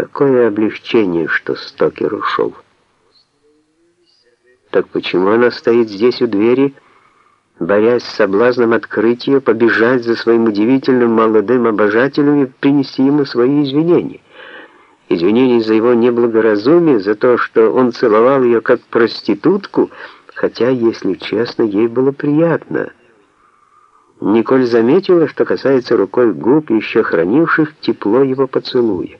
Какое облегчение, что Стокер ушел. Так почему она стоит здесь у двери, борясь с соблазном открыть ее, побежать за своим удивительным молодым обожателем и принести ему свои извинения? Извинения за его неблагоразумие, за то, что он целовал ее как проститутку, хотя, если честно, ей было приятно. Николь заметила, что касается рукой губ, еще хранивших тепло его поцелуя.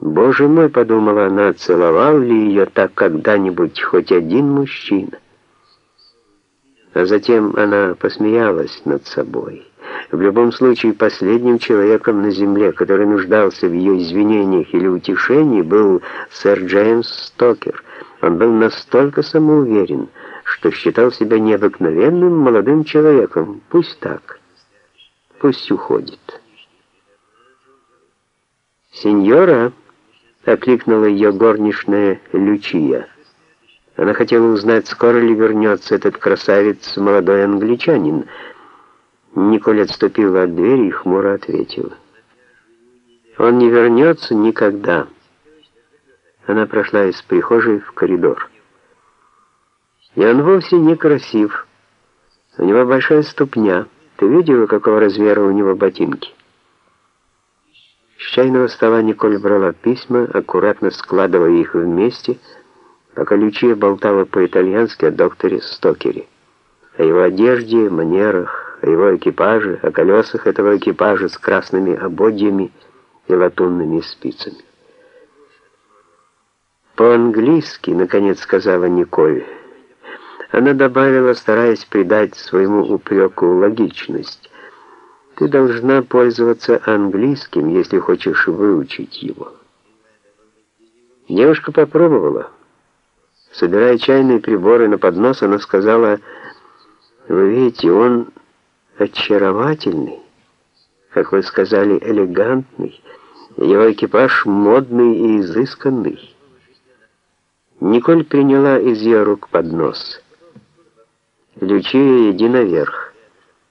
«Боже мой!» — подумала она, — целовал ли ее так когда-нибудь хоть один мужчина? А затем она посмеялась над собой. В любом случае, последним человеком на земле, который нуждался в ее извинениях или утешении, был сэр Джеймс Стокер. Он был настолько самоуверен, что считал себя необыкновенным молодым человеком. Пусть так. Пусть уходит. «Сеньора!» — окликнула ее горничная Лючия. Она хотела узнать, скоро ли вернется этот красавец, молодой англичанин. Николь отступила от двери и хмуро ответила. «Он не вернется никогда». Она прошла из прихожей в коридор. И он вовсе не красив. У него большая ступня. Ты видела, какого размера у него ботинки? Чайного стола Николь брала письма, аккуратно складывая их вместе, пока Лючия болтала по-итальянски о докторе Стокере, о его одежде, манерах, о его экипаже, о колесах этого экипажа с красными ободьями и латунными спицами. «По-английски», — наконец сказала Николь, — она добавила, стараясь придать своему упреку логичность. «Ты должна пользоваться английским, если хочешь выучить его». Девушка попробовала. Собирая чайные приборы на поднос, она сказала, «Вы видите, он очаровательный, как вы сказали, элегантный, его экипаж модный и изысканный». Николь приняла из ее рук поднос. Лючия, иди наверх.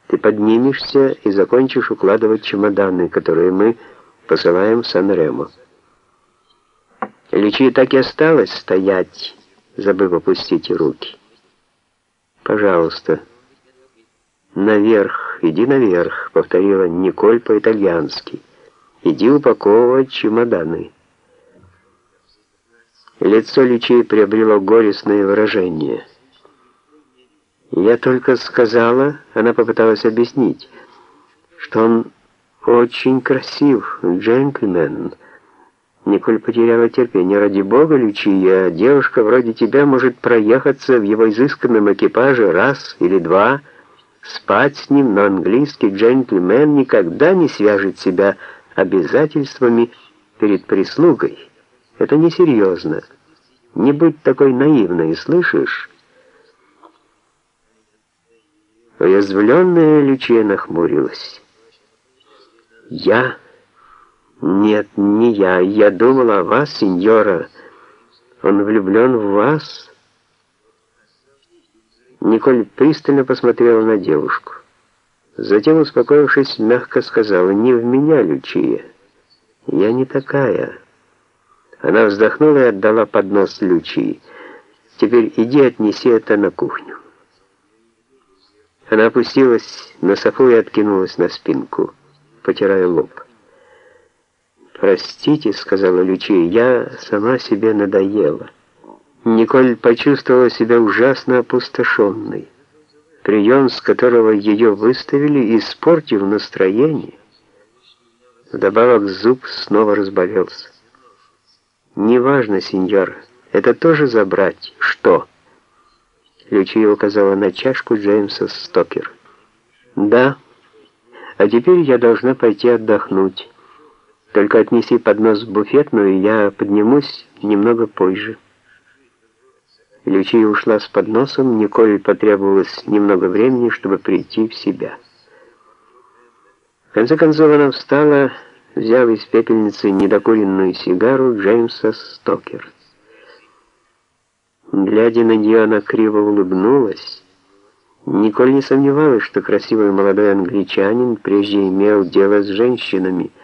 Ты поднимешься и закончишь укладывать чемоданы, которые мы посылаем в Сан-Ремо. Лючия так и осталась стоять, забыв опустить руки. «Пожалуйста, наверх, иди наверх», — повторила Николь по-итальянски. «Иди упаковывать чемоданы». Лицо Лючии приобрело горестное выражение — я только сказала, она попыталась объяснить, что он очень красив, джентльмен. Николь потеряла терпение. Ради бога, Лючия, девушка вроде тебя может проехаться в его изысканном экипаже раз или два, спать с ним, но английский джентльмен никогда не свяжет себя обязательствами перед прислугой. Это несерьезно. Не будь такой наивной, слышишь? Уязвленная Лючия нахмурилась. «Я? Нет, не я. Я думала о вас, сеньора. Он влюблен в вас?» Николь пристально посмотрела на девушку. Затем, успокоившись, мягко сказала, «Не в меня, Лючия. Я не такая». Она вздохнула и отдала поднос Лючии. «Теперь иди отнеси это на кухню». Она опустилась на софу и откинулась на спинку, потирая лоб. «Простите», — сказала Лючия, — «я сама себе надоела». Николь почувствовала себя ужасно опустошенной. Прием, с которого ее выставили, испортил настроение. Вдобавок зуб снова разболелся. «Неважно, сеньор, это тоже забрать. Что?» Лючия указала на чашку Джеймса Стокер. «Да. А теперь я должна пойти отдохнуть. Только отнеси поднос в буфетную, и я поднимусь немного позже». Лючия ушла с подносом, Николь потребовалось немного времени, чтобы прийти в себя. В конце концов она встала, взяв из пепельницы недокуренную сигару Джеймса Стокера. Глядя на нее, она криво улыбнулась. Николь не сомневалась, что красивый молодой англичанин прежде имел дело с женщинами —